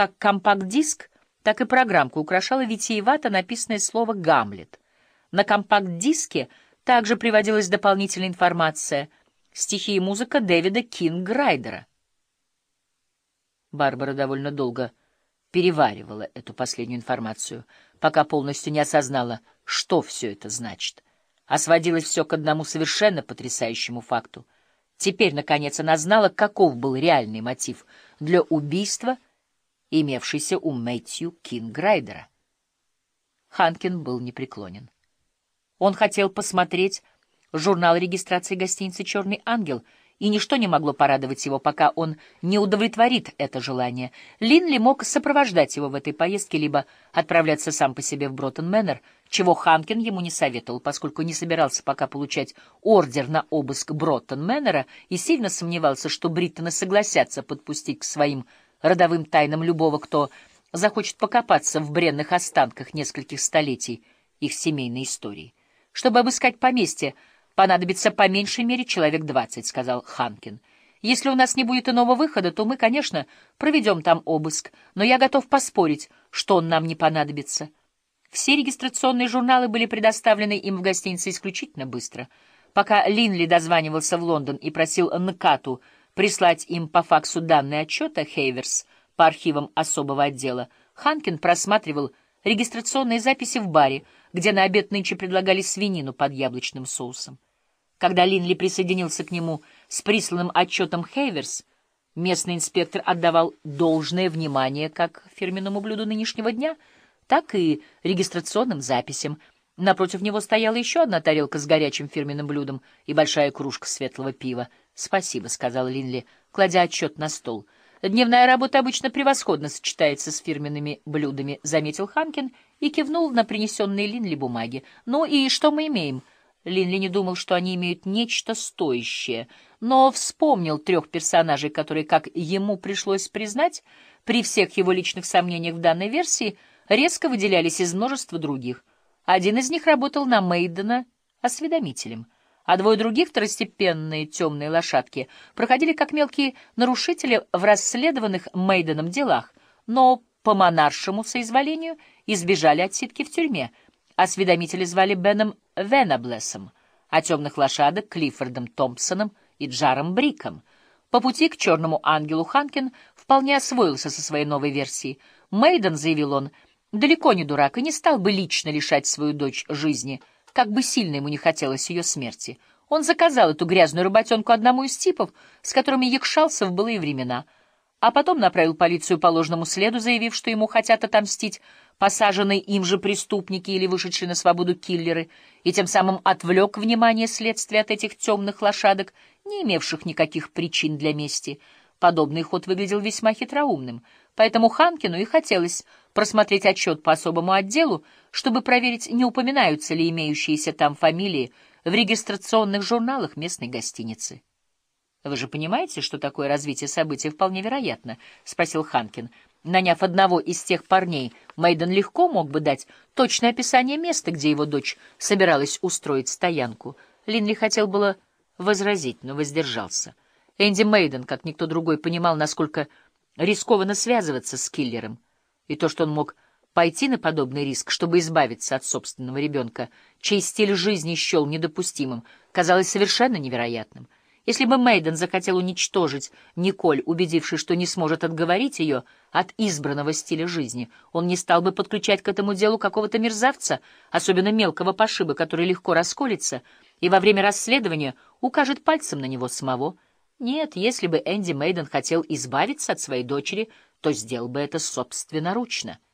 как компакт-диск, так и программку украшало витиевато написанное слово «Гамлет». На компакт-диске также приводилась дополнительная информация — стихи и музыка Дэвида Кинг-Райдера. Барбара довольно долго переваривала эту последнюю информацию, пока полностью не осознала, что все это значит. А сводилось все к одному совершенно потрясающему факту. Теперь, наконец, она знала, каков был реальный мотив для убийства, имевшийся у Мэтью Кинграйдера. Ханкин был непреклонен. Он хотел посмотреть журнал регистрации гостиницы «Черный ангел», и ничто не могло порадовать его, пока он не удовлетворит это желание. Линли мог сопровождать его в этой поездке, либо отправляться сам по себе в Броттон-Мэннер, чего Ханкин ему не советовал, поскольку не собирался пока получать ордер на обыск Броттон-Мэннера и сильно сомневался, что Бриттоны согласятся подпустить к своим родовым тайнам любого, кто захочет покопаться в бренных останках нескольких столетий их семейной истории. Чтобы обыскать поместье, понадобится по меньшей мере человек двадцать, — сказал Ханкин. Если у нас не будет иного выхода, то мы, конечно, проведем там обыск, но я готов поспорить, что он нам не понадобится. Все регистрационные журналы были предоставлены им в гостинице исключительно быстро. Пока Линли дозванивался в Лондон и просил Нкату прислать им по факсу данные отчета Хейверс по архивам особого отдела, Ханкин просматривал регистрационные записи в баре, где на обед нынче предлагали свинину под яблочным соусом. Когда Линли присоединился к нему с присланным отчетом Хейверс, местный инспектор отдавал должное внимание как фирменному блюду нынешнего дня, так и регистрационным записям. Напротив него стояла еще одна тарелка с горячим фирменным блюдом и большая кружка светлого пива. «Спасибо», — сказал Линли, кладя отчет на стол — Дневная работа обычно превосходно сочетается с фирменными блюдами, — заметил Ханкин и кивнул на принесенные Линли бумаги. Ну и что мы имеем? Линли не думал, что они имеют нечто стоящее, но вспомнил трех персонажей, которые, как ему пришлось признать, при всех его личных сомнениях в данной версии, резко выделялись из множества других. Один из них работал на Мейдена осведомителем — а двое других второстепенные темные лошадки проходили как мелкие нарушители в расследованных Мейденом делах, но по монаршему соизволению избежали отсидки в тюрьме. Осведомители звали Беном Венаблесом, а темных лошадок — Клиффордом Томпсоном и Джаром Бриком. По пути к черному ангелу Ханкин вполне освоился со своей новой версией. Мейден, заявил он, далеко не дурак и не стал бы лично лишать свою дочь жизни — как бы сильно ему не хотелось ее смерти. Он заказал эту грязную работенку одному из типов, с которыми якшался в былые времена, а потом направил полицию по ложному следу, заявив, что ему хотят отомстить посаженные им же преступники или вышедшие на свободу киллеры, и тем самым отвлек внимание следствия от этих темных лошадок, не имевших никаких причин для мести. Подобный ход выглядел весьма хитроумным, поэтому Ханкину и хотелось просмотреть отчет по особому отделу, чтобы проверить, не упоминаются ли имеющиеся там фамилии в регистрационных журналах местной гостиницы. «Вы же понимаете, что такое развитие событий вполне вероятно?» — спросил Ханкин. Наняв одного из тех парней, Мейден легко мог бы дать точное описание места, где его дочь собиралась устроить стоянку. Линли хотел было возразить, но воздержался. Энди Мейден, как никто другой, понимал, насколько рискованно связываться с киллером, и то, что он мог пойти на подобный риск, чтобы избавиться от собственного ребенка, чей стиль жизни счел недопустимым, казалось совершенно невероятным. Если бы Мейден захотел уничтожить Николь, убедившись, что не сможет отговорить ее от избранного стиля жизни, он не стал бы подключать к этому делу какого-то мерзавца, особенно мелкого пошиба, который легко расколется, и во время расследования укажет пальцем на него самого — нет, если бы Энди Мейден хотел избавиться от своей дочери, то сделал бы это собственноручно.